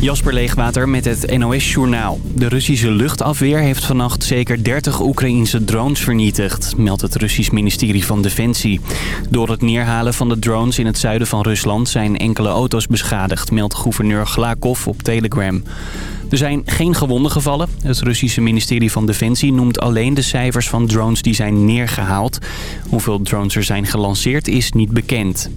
Jasper Leegwater met het NOS-journaal. De Russische luchtafweer heeft vannacht zeker 30 Oekraïense drones vernietigd, meldt het Russisch ministerie van Defensie. Door het neerhalen van de drones in het zuiden van Rusland zijn enkele auto's beschadigd, meldt gouverneur Glakov op Telegram. Er zijn geen gewonden gevallen. Het Russische ministerie van Defensie noemt alleen de cijfers van drones die zijn neergehaald. Hoeveel drones er zijn gelanceerd is niet bekend.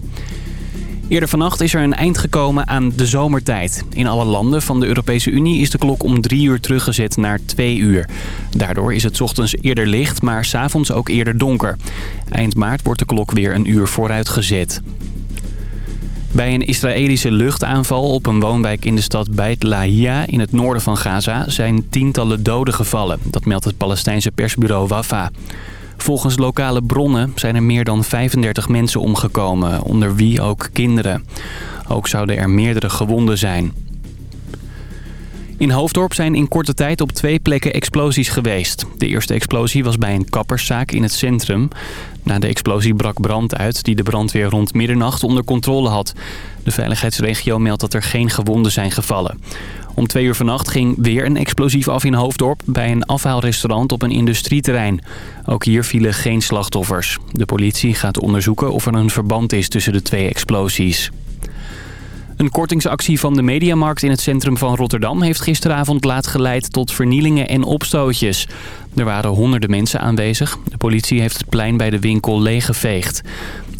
Eerder vannacht is er een eind gekomen aan de zomertijd. In alle landen van de Europese Unie is de klok om drie uur teruggezet naar twee uur. Daardoor is het ochtends eerder licht, maar s'avonds ook eerder donker. Eind maart wordt de klok weer een uur vooruitgezet. Bij een Israëlische luchtaanval op een woonwijk in de stad Beit Lahia in het noorden van Gaza zijn tientallen doden gevallen. Dat meldt het Palestijnse persbureau Wafa. Volgens lokale bronnen zijn er meer dan 35 mensen omgekomen, onder wie ook kinderen. Ook zouden er meerdere gewonden zijn. In Hoofddorp zijn in korte tijd op twee plekken explosies geweest. De eerste explosie was bij een kapperszaak in het centrum. Na de explosie brak brand uit die de brandweer rond middernacht onder controle had. De veiligheidsregio meldt dat er geen gewonden zijn gevallen. Om twee uur vannacht ging weer een explosief af in Hoofddorp... bij een afhaalrestaurant op een industrieterrein. Ook hier vielen geen slachtoffers. De politie gaat onderzoeken of er een verband is tussen de twee explosies. Een kortingsactie van de Mediamarkt in het centrum van Rotterdam... heeft gisteravond laat geleid tot vernielingen en opstootjes. Er waren honderden mensen aanwezig. De politie heeft het plein bij de winkel leeggeveegd.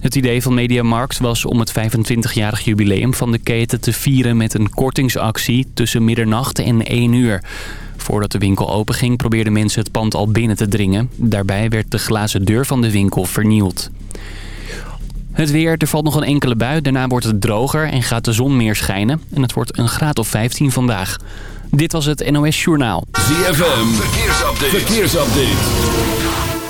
Het idee van Mediamarkt was om het 25-jarig jubileum van de keten te vieren met een kortingsactie tussen middernacht en 1 uur. Voordat de winkel openging probeerden mensen het pand al binnen te dringen. Daarbij werd de glazen deur van de winkel vernield. Het weer, er valt nog een enkele bui. Daarna wordt het droger en gaat de zon meer schijnen. En het wordt een graad of 15 vandaag. Dit was het NOS Journaal. ZFM, verkeersupdate. verkeersupdate.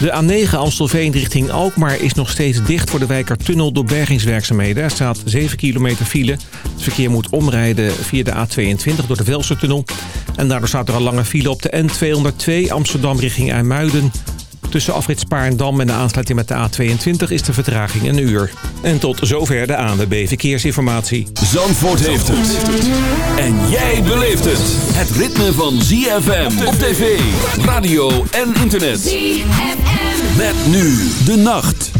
De A9 Amstelveen richting Alkmaar is nog steeds dicht voor de Wijkertunnel door bergingswerkzaamheden. Er staat 7 kilometer file. Het verkeer moet omrijden via de A22 door de Velsertunnel. En daardoor staat er al lange file op de N202 Amsterdam richting IJmuiden. Tussen afrit Spaarndam en de aansluiting met de A22 is de vertraging een uur. En tot zover de ANWB Verkeersinformatie. Zandvoort heeft het. En jij beleeft het. Het ritme van ZFM op tv, radio en internet. ZFM. Met nu de nacht.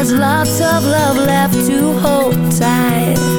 there's lots of love left to hold tight.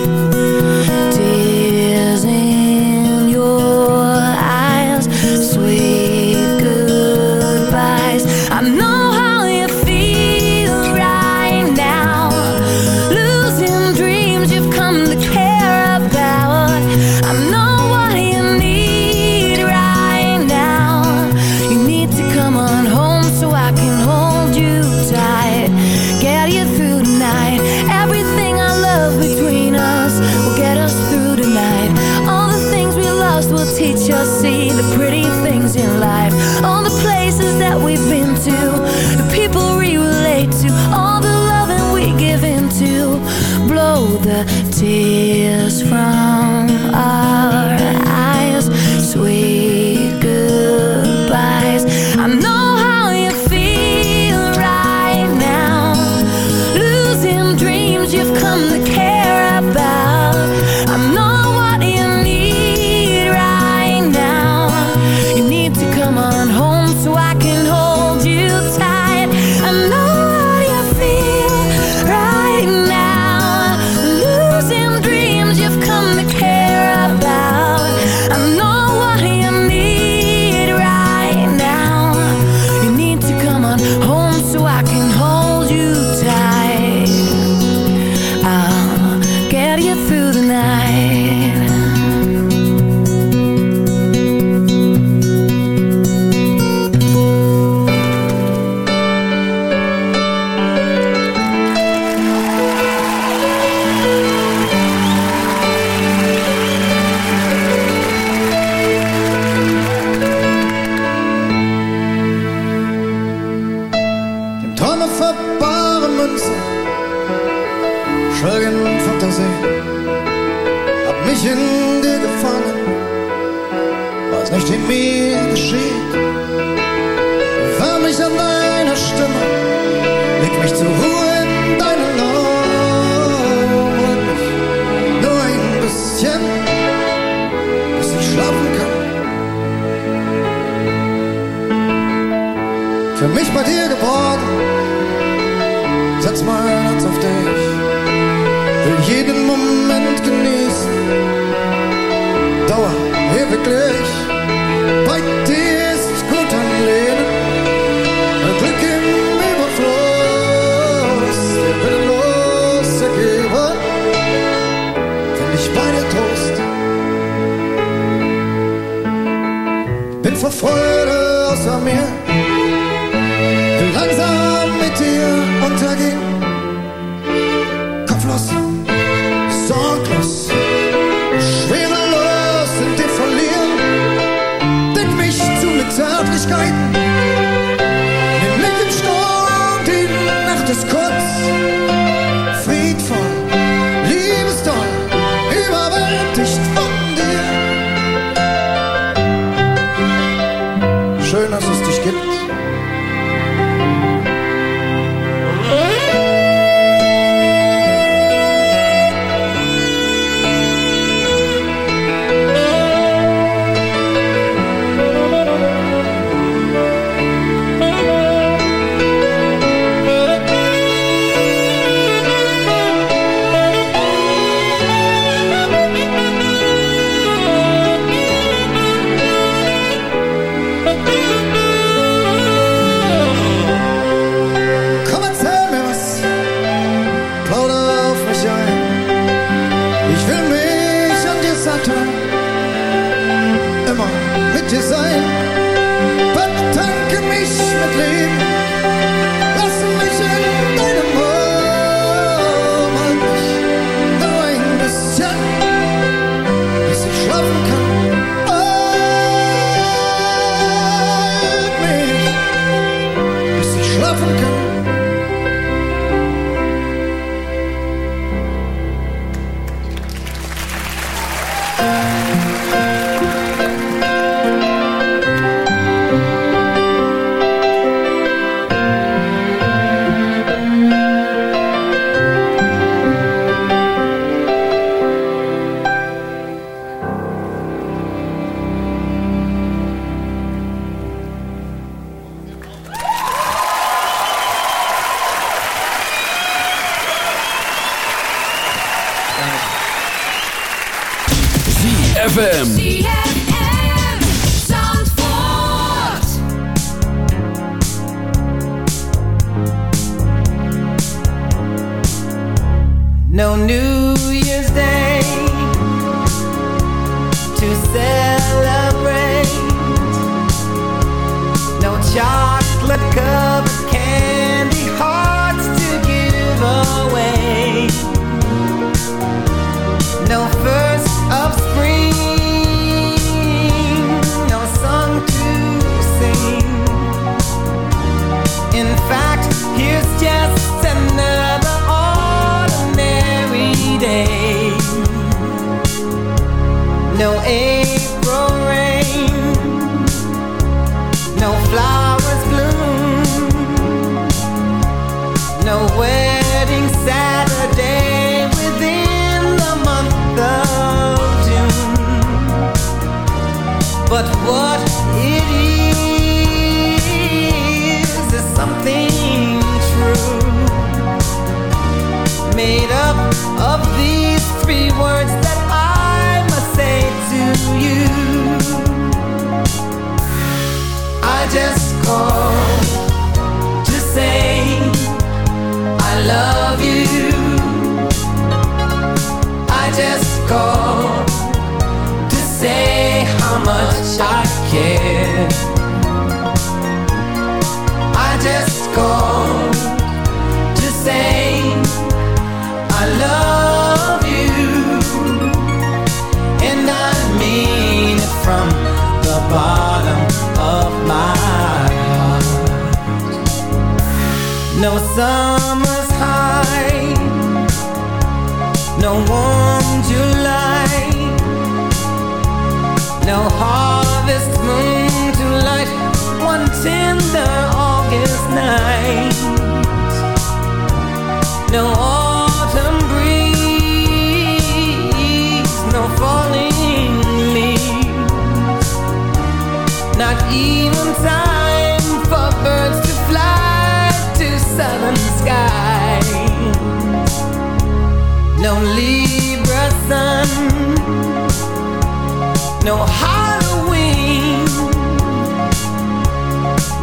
No Halloween,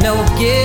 no giving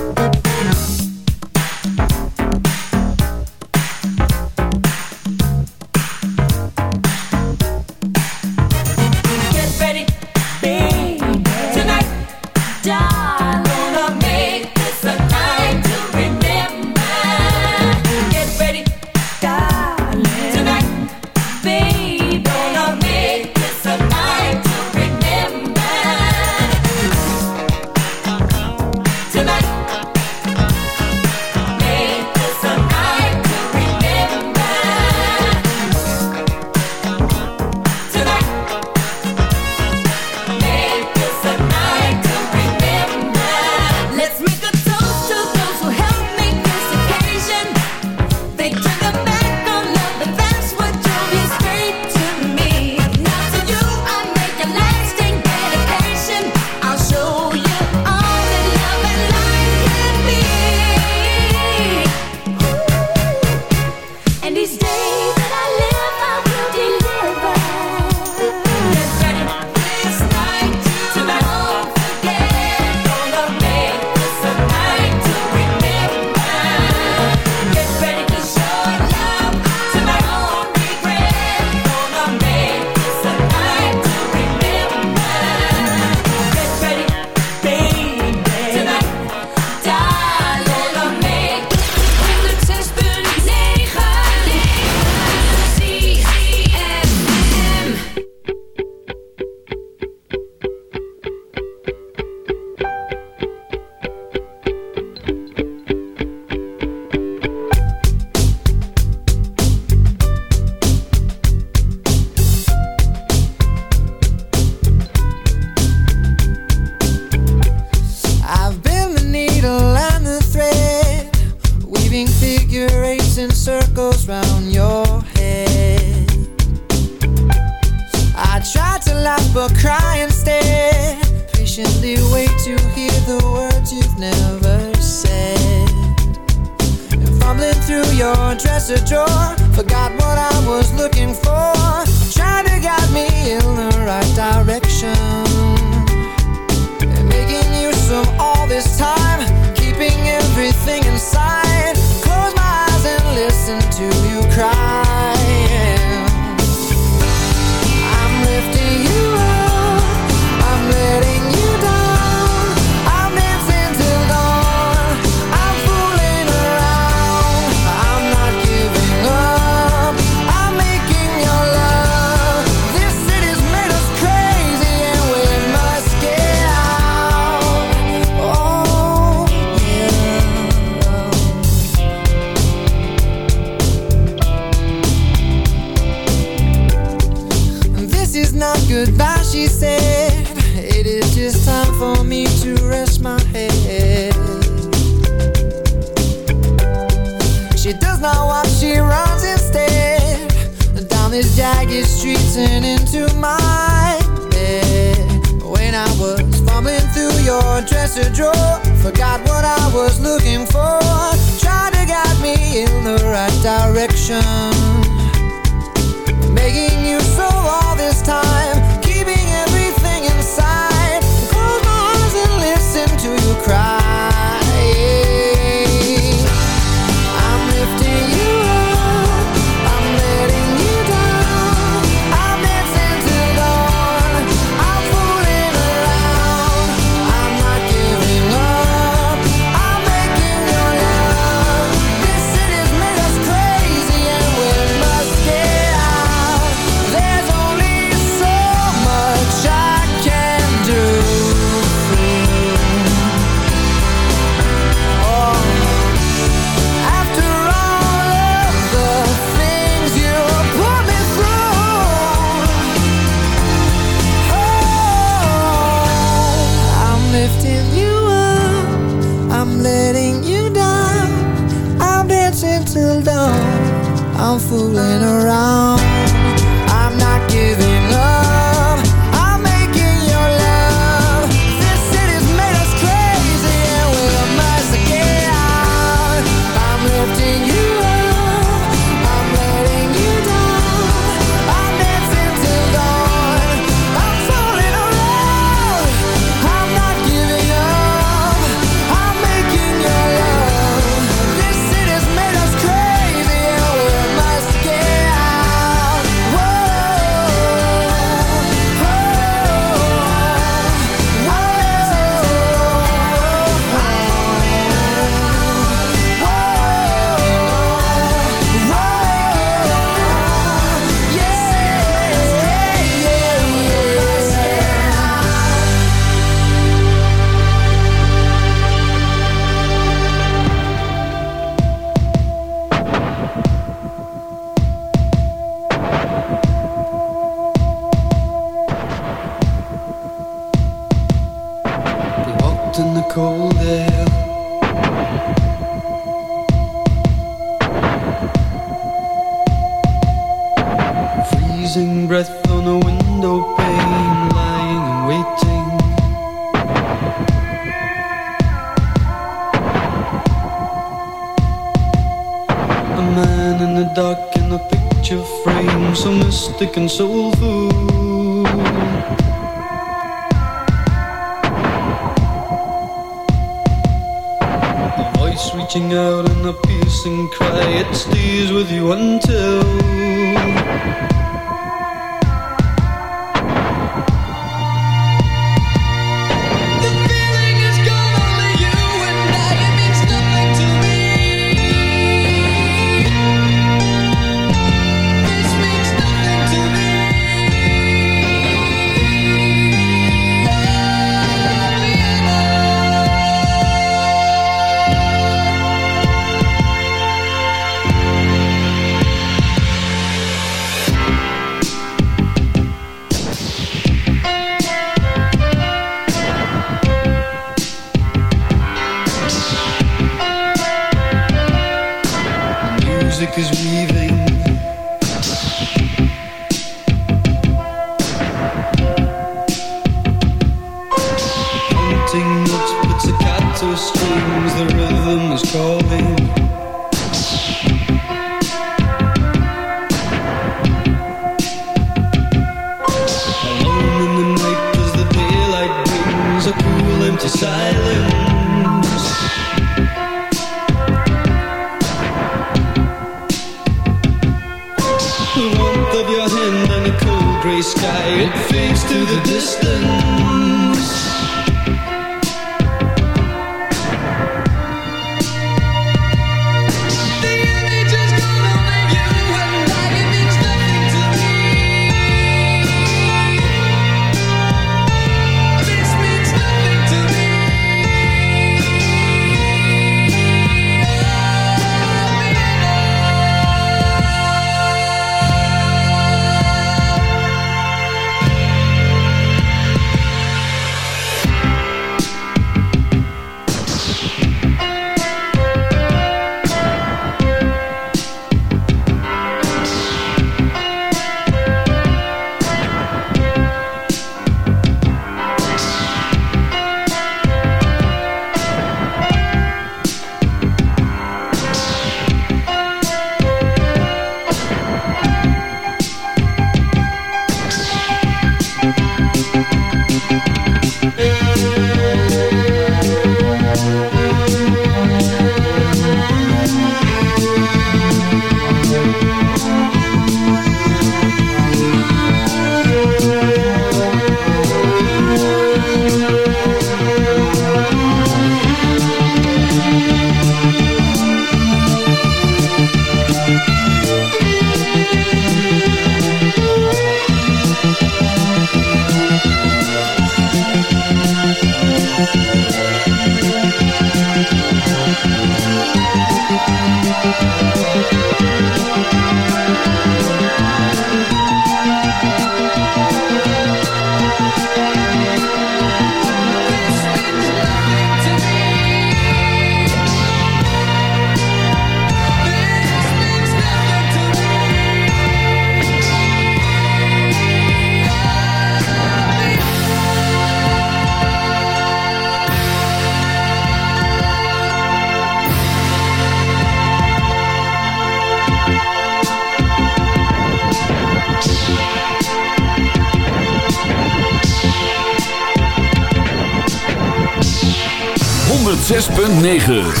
.9